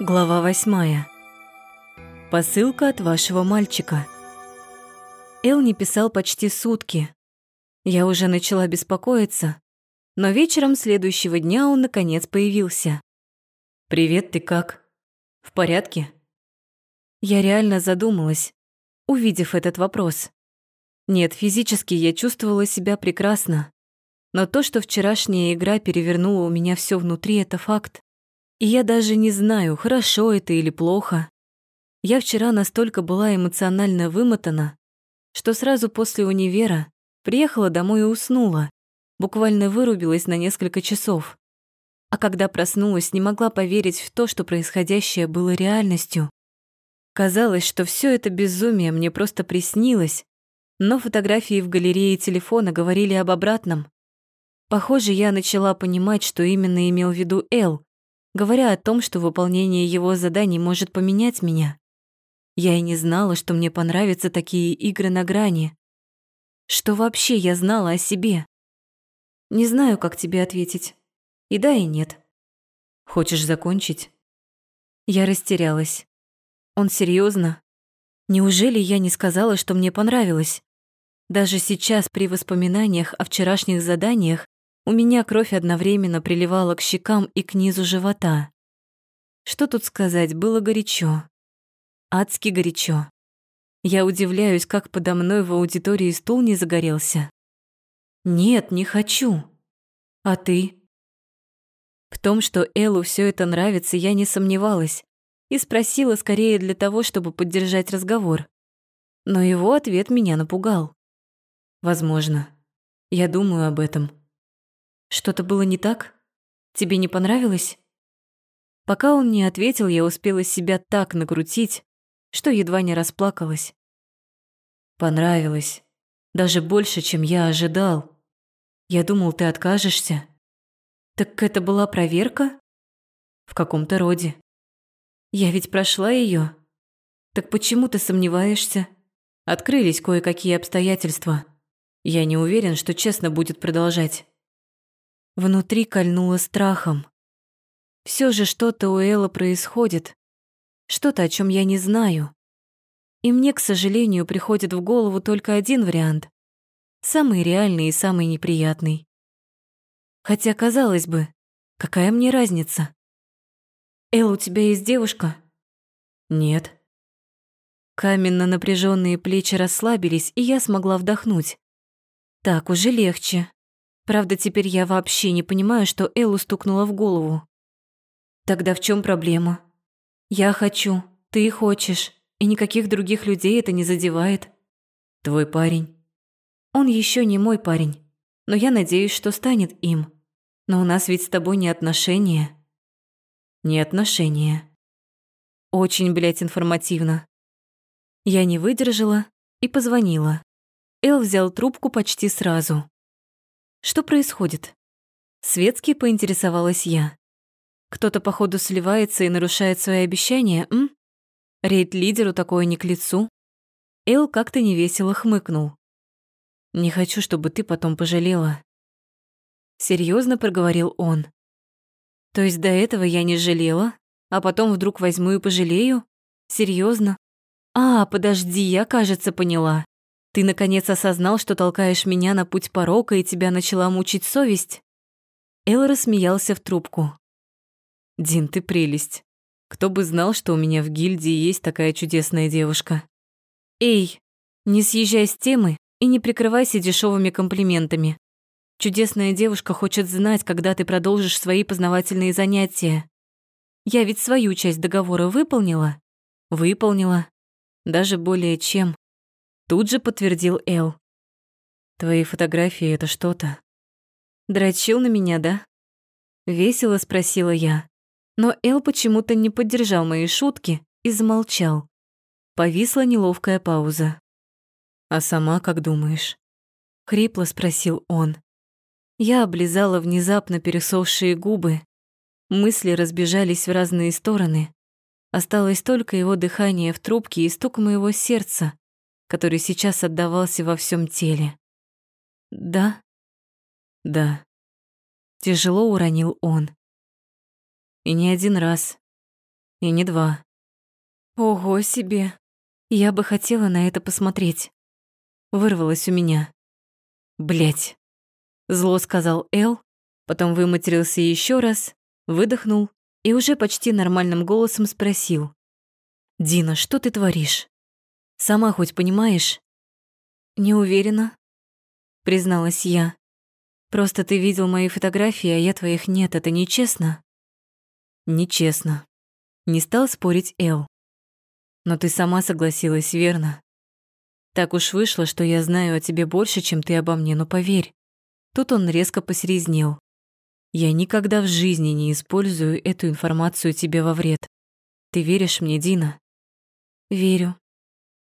Глава восьмая. Посылка от вашего мальчика. Эл не писал почти сутки. Я уже начала беспокоиться, но вечером следующего дня он наконец появился. «Привет, ты как? В порядке?» Я реально задумалась, увидев этот вопрос. Нет, физически я чувствовала себя прекрасно, но то, что вчерашняя игра перевернула у меня все внутри, это факт. И я даже не знаю, хорошо это или плохо. Я вчера настолько была эмоционально вымотана, что сразу после универа приехала домой и уснула, буквально вырубилась на несколько часов. А когда проснулась, не могла поверить в то, что происходящее было реальностью. Казалось, что все это безумие мне просто приснилось, но фотографии в галерее телефона говорили об обратном. Похоже, я начала понимать, что именно имел в виду Эл, говоря о том, что выполнение его заданий может поменять меня. Я и не знала, что мне понравятся такие игры на грани. Что вообще я знала о себе? Не знаю, как тебе ответить. И да, и нет. Хочешь закончить? Я растерялась. Он серьезно? Неужели я не сказала, что мне понравилось? Даже сейчас, при воспоминаниях о вчерашних заданиях, у меня кровь одновременно приливала к щекам и к низу живота. Что тут сказать, было горячо. Адски горячо. Я удивляюсь, как подо мной в аудитории стул не загорелся. Нет, не хочу. А ты? В том, что Эллу все это нравится, я не сомневалась и спросила скорее для того, чтобы поддержать разговор. Но его ответ меня напугал. Возможно. Я думаю об этом. Что-то было не так? Тебе не понравилось? Пока он не ответил, я успела себя так накрутить, что едва не расплакалась. Понравилось. Даже больше, чем я ожидал. Я думал, ты откажешься. Так это была проверка? В каком-то роде. Я ведь прошла ее. Так почему ты сомневаешься? Открылись кое-какие обстоятельства. Я не уверен, что честно будет продолжать. Внутри кольнуло страхом. Все же что-то у Элла происходит. Что-то, о чем я не знаю. И мне, к сожалению, приходит в голову только один вариант. Самый реальный и самый неприятный. Хотя, казалось бы, какая мне разница? Эл, у тебя есть девушка? Нет. Каменно напряженные плечи расслабились, и я смогла вдохнуть. Так уже легче. Правда, теперь я вообще не понимаю, что Эллу стукнула в голову. Тогда в чем проблема? Я хочу, ты хочешь, и никаких других людей это не задевает. Твой парень. Он еще не мой парень, но я надеюсь, что станет им. Но у нас ведь с тобой не отношения. Не отношения. Очень, блядь, информативно. Я не выдержала и позвонила. Эл взял трубку почти сразу. Что происходит? Светски поинтересовалась я. Кто-то, походу, сливается и нарушает свои обещания, м? Рейд-лидеру такое не к лицу. Эл как-то невесело хмыкнул. «Не хочу, чтобы ты потом пожалела». Серьезно проговорил он. «То есть до этого я не жалела, а потом вдруг возьму и пожалею? Серьезно? А, подожди, я, кажется, поняла. Ты наконец осознал, что толкаешь меня на путь порока, и тебя начала мучить совесть?» Эл рассмеялся в трубку. «Дин, ты прелесть. Кто бы знал, что у меня в гильдии есть такая чудесная девушка. Эй, не съезжай с темы и не прикрывайся дешевыми комплиментами. Чудесная девушка хочет знать, когда ты продолжишь свои познавательные занятия. Я ведь свою часть договора выполнила? Выполнила. Даже более чем. Тут же подтвердил Эл. Твои фотографии — это что-то. Дрочил на меня, да? Весело спросила я. Но Эл почему-то не поддержал мои шутки и замолчал. Повисла неловкая пауза. «А сама как думаешь?» Хрипло спросил он. Я облизала внезапно пересохшие губы. Мысли разбежались в разные стороны. Осталось только его дыхание в трубке и стук моего сердца, который сейчас отдавался во всем теле. «Да?» «Да». Тяжело уронил он. И не один раз. и не два. Ого себе! Я бы хотела на это посмотреть. Вырвалось у меня. Блять. Зло сказал Эл, потом выматерился еще раз, выдохнул и уже почти нормальным голосом спросил. «Дина, что ты творишь? Сама хоть понимаешь?» «Не уверена», — призналась я. «Просто ты видел мои фотографии, а я твоих нет, это нечестно?» «Нечестно», — не стал спорить Эл. Но ты сама согласилась, верно? Так уж вышло, что я знаю о тебе больше, чем ты обо мне, но поверь. Тут он резко посерезнел. Я никогда в жизни не использую эту информацию тебе во вред. Ты веришь мне, Дина? Верю.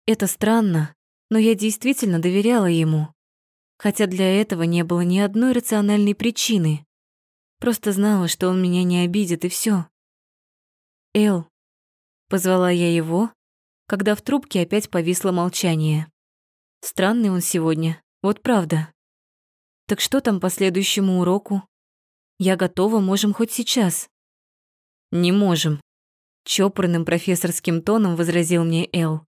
Это странно, но я действительно доверяла ему. Хотя для этого не было ни одной рациональной причины. Просто знала, что он меня не обидит, и все. Эл, позвала я его, когда в трубке опять повисло молчание. Странный он сегодня, вот правда. Так что там по следующему уроку? Я готова, можем хоть сейчас. Не можем. Чопорным профессорским тоном возразил мне Эл.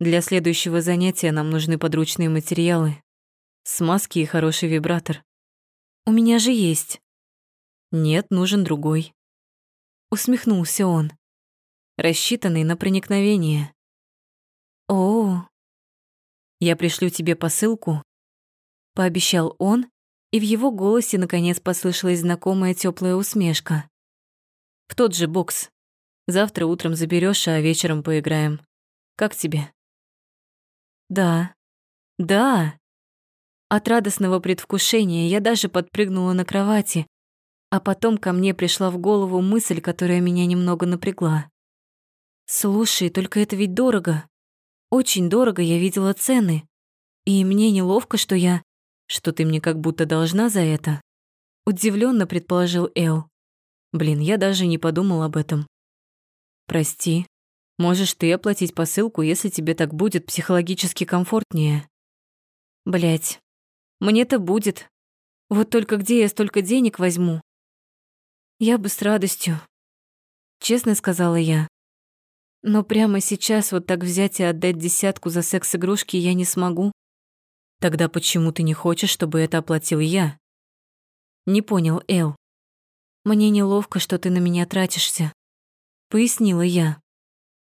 Для следующего занятия нам нужны подручные материалы. Смазки и хороший вибратор. У меня же есть. Нет, нужен другой. Усмехнулся он рассчитанный на проникновение. О, я пришлю тебе посылку, пообещал он, и в его голосе наконец послышалась знакомая теплая усмешка. В тот же бокс. Завтра утром заберешь, а вечером поиграем. Как тебе? Да. Да. От радостного предвкушения я даже подпрыгнула на кровати, а потом ко мне пришла в голову мысль, которая меня немного напрягла. Слушай, только это ведь дорого. Очень дорого, я видела цены. И мне неловко, что я... Что ты мне как будто должна за это. Удивленно предположил Эл. Блин, я даже не подумал об этом. Прости. Можешь ты оплатить посылку, если тебе так будет психологически комфортнее. Блять, мне-то будет. Вот только где я столько денег возьму? Я бы с радостью. Честно сказала я. Но прямо сейчас вот так взять и отдать десятку за секс-игрушки я не смогу. Тогда почему ты не хочешь, чтобы это оплатил я? Не понял Эл. Мне неловко, что ты на меня тратишься. Пояснила я.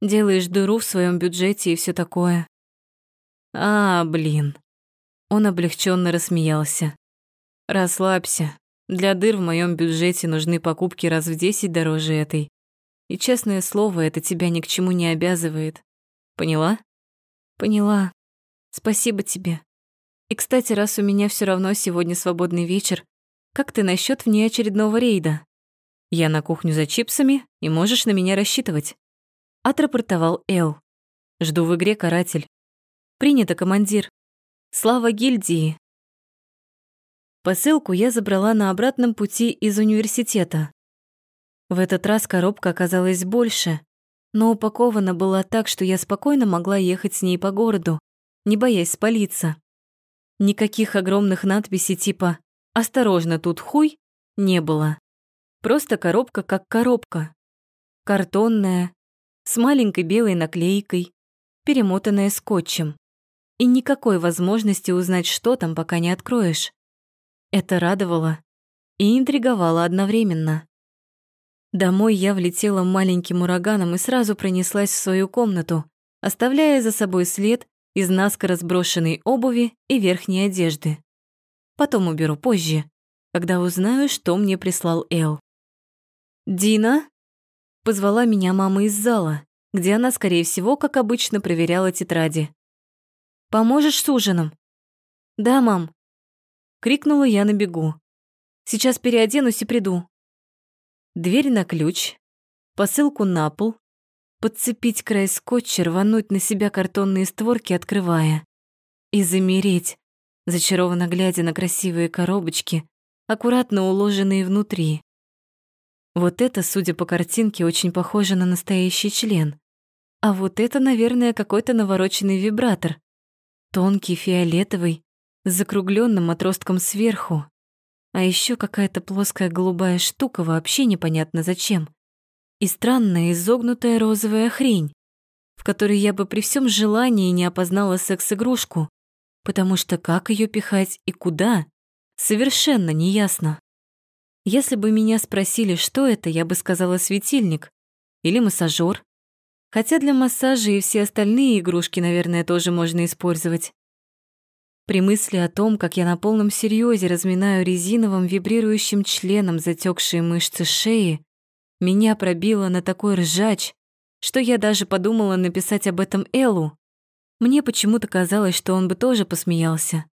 Делаешь дыру в своем бюджете и все такое. А, блин. Он облегченно рассмеялся. Расслабься. Для дыр в моем бюджете нужны покупки раз в десять дороже этой. И честное слово, это тебя ни к чему не обязывает. Поняла? Поняла. Спасибо тебе. И, кстати, раз у меня все равно сегодня свободный вечер, как ты насчет внеочередного рейда? Я на кухню за чипсами, и можешь на меня рассчитывать. Отрапортовал Эл. Жду в игре каратель. Принято, командир. Слава гильдии. Посылку я забрала на обратном пути из университета. В этот раз коробка оказалась больше, но упакована была так, что я спокойно могла ехать с ней по городу, не боясь спалиться. Никаких огромных надписей типа «Осторожно, тут хуй» не было. Просто коробка как коробка. Картонная, с маленькой белой наклейкой, перемотанная скотчем. И никакой возможности узнать, что там, пока не откроешь. Это радовало и интриговало одновременно. Домой я влетела маленьким ураганом и сразу пронеслась в свою комнату, оставляя за собой след из наскоро сброшенной обуви и верхней одежды. Потом уберу позже, когда узнаю, что мне прислал Эл. «Дина?» — позвала меня мама из зала, где она, скорее всего, как обычно, проверяла тетради. «Поможешь с ужином?» «Да, мам», — крикнула я на бегу. «Сейчас переоденусь и приду». Дверь на ключ, посылку на пол, подцепить край скотча, рвануть на себя картонные створки, открывая. И замереть, зачарованно глядя на красивые коробочки, аккуратно уложенные внутри. Вот это, судя по картинке, очень похоже на настоящий член. А вот это, наверное, какой-то навороченный вибратор. Тонкий, фиолетовый, с закруглённым отростком сверху. А еще какая-то плоская голубая штука вообще непонятно зачем. и странная изогнутая розовая хрень, в которой я бы при всем желании не опознала секс-игрушку, потому что как ее пихать и куда, совершенно неясно. Если бы меня спросили, что это, я бы сказала светильник или массажер. Хотя для массажа и все остальные игрушки, наверное, тоже можно использовать. При мысли о том, как я на полном серьезе разминаю резиновым вибрирующим членом затекшие мышцы шеи, меня пробило на такой ржач, что я даже подумала написать об этом Эллу. Мне почему-то казалось, что он бы тоже посмеялся.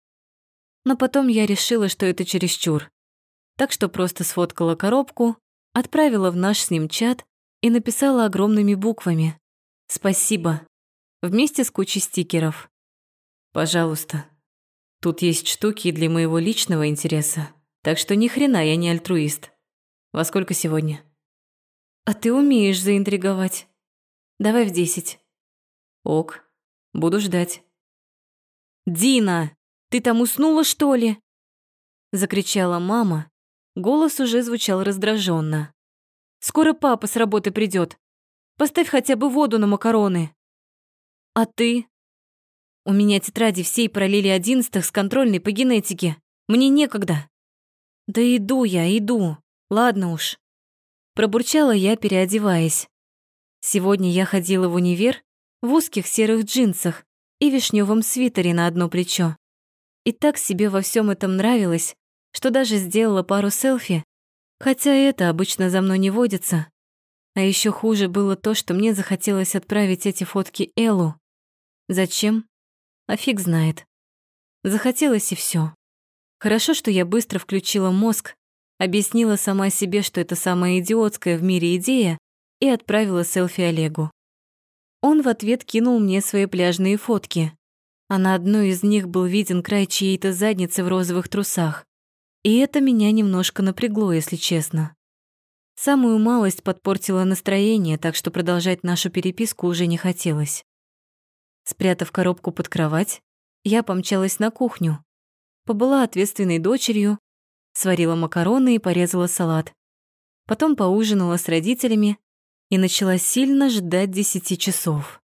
Но потом я решила, что это чересчур. Так что просто сфоткала коробку, отправила в наш с ним чат и написала огромными буквами «Спасибо» вместе с кучей стикеров. «Пожалуйста, Тут есть штуки для моего личного интереса, так что ни хрена я не альтруист. Во сколько сегодня? А ты умеешь заинтриговать. Давай в десять. Ок, буду ждать. Дина, ты там уснула, что ли? Закричала мама. Голос уже звучал раздраженно. Скоро папа с работы придет. Поставь хотя бы воду на макароны. А ты? У меня тетради всей параллели одиннадцатых с контрольной по генетике. Мне некогда. Да иду я, иду. Ладно уж. Пробурчала я, переодеваясь. Сегодня я ходила в универ в узких серых джинсах и вишневом свитере на одно плечо. И так себе во всем этом нравилось, что даже сделала пару селфи, хотя это обычно за мной не водится. А еще хуже было то, что мне захотелось отправить эти фотки Эллу. Зачем? а фиг знает. Захотелось и все. Хорошо, что я быстро включила мозг, объяснила сама себе, что это самая идиотская в мире идея, и отправила селфи Олегу. Он в ответ кинул мне свои пляжные фотки, а на одной из них был виден край чьей-то задницы в розовых трусах. И это меня немножко напрягло, если честно. Самую малость подпортила настроение, так что продолжать нашу переписку уже не хотелось. Спрятав коробку под кровать, я помчалась на кухню. Побыла ответственной дочерью, сварила макароны и порезала салат. Потом поужинала с родителями и начала сильно ждать десяти часов.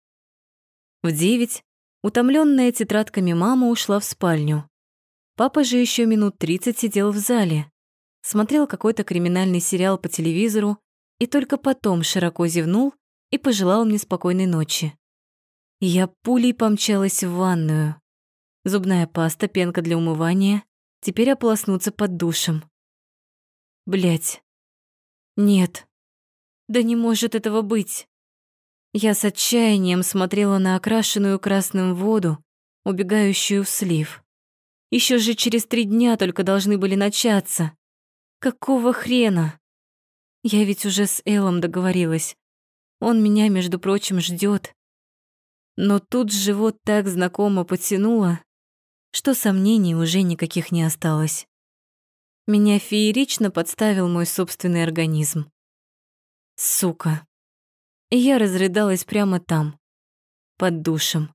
В девять, утомленная тетрадками мама ушла в спальню. Папа же еще минут тридцать сидел в зале, смотрел какой-то криминальный сериал по телевизору и только потом широко зевнул и пожелал мне спокойной ночи. Я пулей помчалась в ванную. Зубная паста, пенка для умывания, теперь ополоснуться под душем. Блять. Нет. Да не может этого быть. Я с отчаянием смотрела на окрашенную красным воду, убегающую в слив. Еще же через три дня только должны были начаться. Какого хрена? Я ведь уже с Эллом договорилась. Он меня, между прочим, ждет. Но тут живот так знакомо потянуло, что сомнений уже никаких не осталось. Меня феерично подставил мой собственный организм. Сука. И я разрыдалась прямо там, под душем.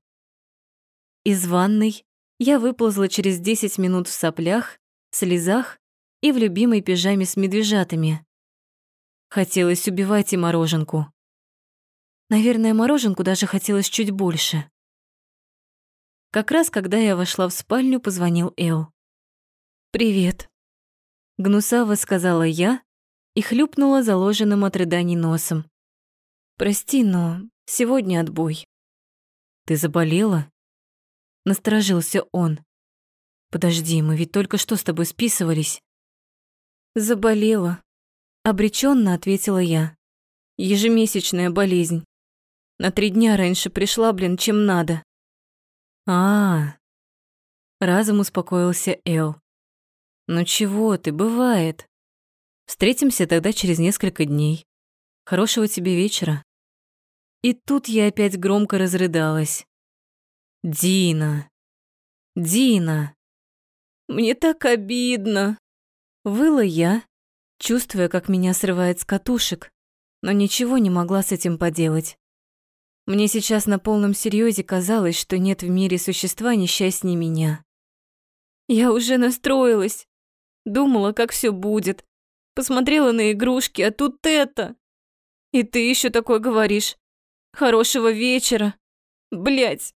Из ванной я выползла через 10 минут в соплях, слезах и в любимой пижаме с медвежатами. Хотелось убивать и мороженку. Наверное, мороженку даже хотелось чуть больше. Как раз когда я вошла в спальню, позвонил Эл. «Привет», — гнусаво сказала я и хлюпнула заложенным от рыданий носом. «Прости, но сегодня отбой». «Ты заболела?» Насторожился он. «Подожди, мы ведь только что с тобой списывались». «Заболела», — обреченно ответила я. «Ежемесячная болезнь. На три дня раньше пришла, блин, чем надо. А, -а, -а. разом успокоился Эл. Ну чего ты, бывает. Встретимся тогда через несколько дней. Хорошего тебе вечера. И тут я опять громко разрыдалась. Дина. Дина. Мне так обидно. Выла я, чувствуя, как меня срывает с катушек, но ничего не могла с этим поделать. Мне сейчас на полном серьезе казалось, что нет в мире существа несчастнее меня. Я уже настроилась. Думала, как все будет. Посмотрела на игрушки, а тут это. И ты еще такое говоришь. Хорошего вечера. Блять.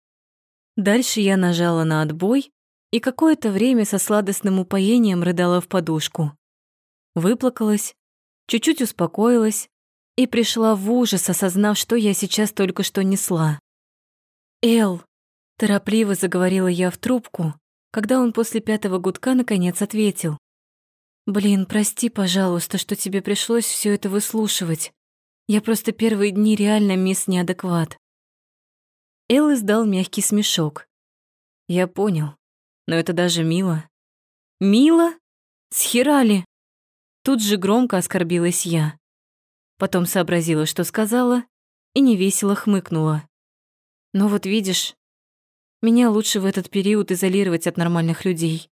Дальше я нажала на отбой и какое-то время со сладостным упоением рыдала в подушку. Выплакалась, чуть-чуть успокоилась и пришла в ужас, осознав, что я сейчас только что несла. «Эл», — торопливо заговорила я в трубку, когда он после пятого гудка наконец ответил. «Блин, прости, пожалуйста, что тебе пришлось все это выслушивать. Я просто первые дни реально мисс неадекват». Эл издал мягкий смешок. «Я понял, но это даже мило». «Мило? Схерали?» Тут же громко оскорбилась я. Потом сообразила, что сказала, и невесело хмыкнула. «Ну вот видишь, меня лучше в этот период изолировать от нормальных людей».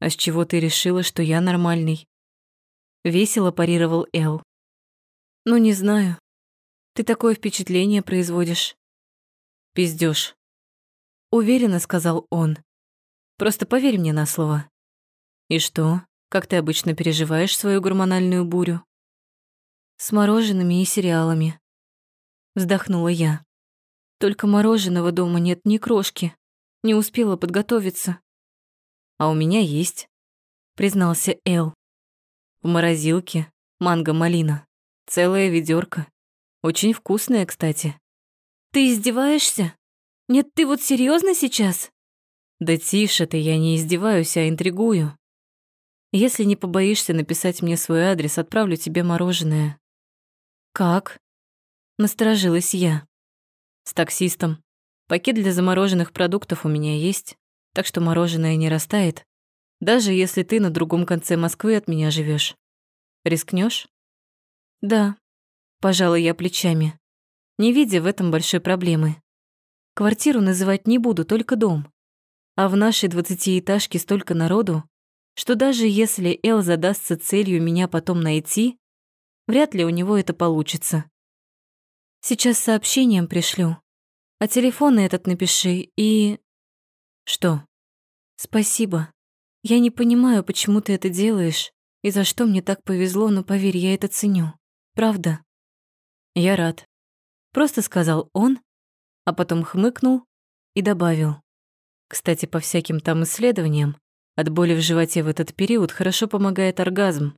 «А с чего ты решила, что я нормальный?» Весело парировал Эл. «Ну, не знаю. Ты такое впечатление производишь». «Пиздёшь», — уверенно сказал он. «Просто поверь мне на слово». «И что?» Как ты обычно переживаешь свою гормональную бурю? С мороженными и сериалами. Вздохнула я. Только мороженого дома нет ни крошки. Не успела подготовиться. А у меня есть, признался Эл. В морозилке манго-малина. Целая ведерко. Очень вкусная, кстати. Ты издеваешься? Нет, ты вот серьезно сейчас? Да тише ты, я не издеваюсь, а интригую. Если не побоишься написать мне свой адрес, отправлю тебе мороженое». «Как?» Насторожилась я. «С таксистом. Пакет для замороженных продуктов у меня есть, так что мороженое не растает, даже если ты на другом конце Москвы от меня живешь. Рискнешь? «Да», — пожала я плечами, не видя в этом большой проблемы. Квартиру называть не буду, только дом. А в нашей двадцатиэтажке столько народу, что даже если Эл задастся целью меня потом найти, вряд ли у него это получится. Сейчас сообщением пришлю, а телефон этот напиши и... Что? Спасибо. Я не понимаю, почему ты это делаешь и за что мне так повезло, но поверь, я это ценю. Правда. Я рад. Просто сказал он, а потом хмыкнул и добавил. Кстати, по всяким там исследованиям, от боли в животе в этот период хорошо помогает оргазм.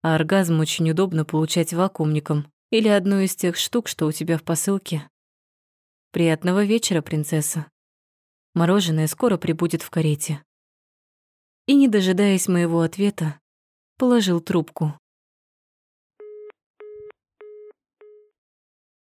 А оргазм очень удобно получать вакуумником или одной из тех штук, что у тебя в посылке. Приятного вечера, принцесса. Мороженое скоро прибудет в карете. И, не дожидаясь моего ответа, положил трубку.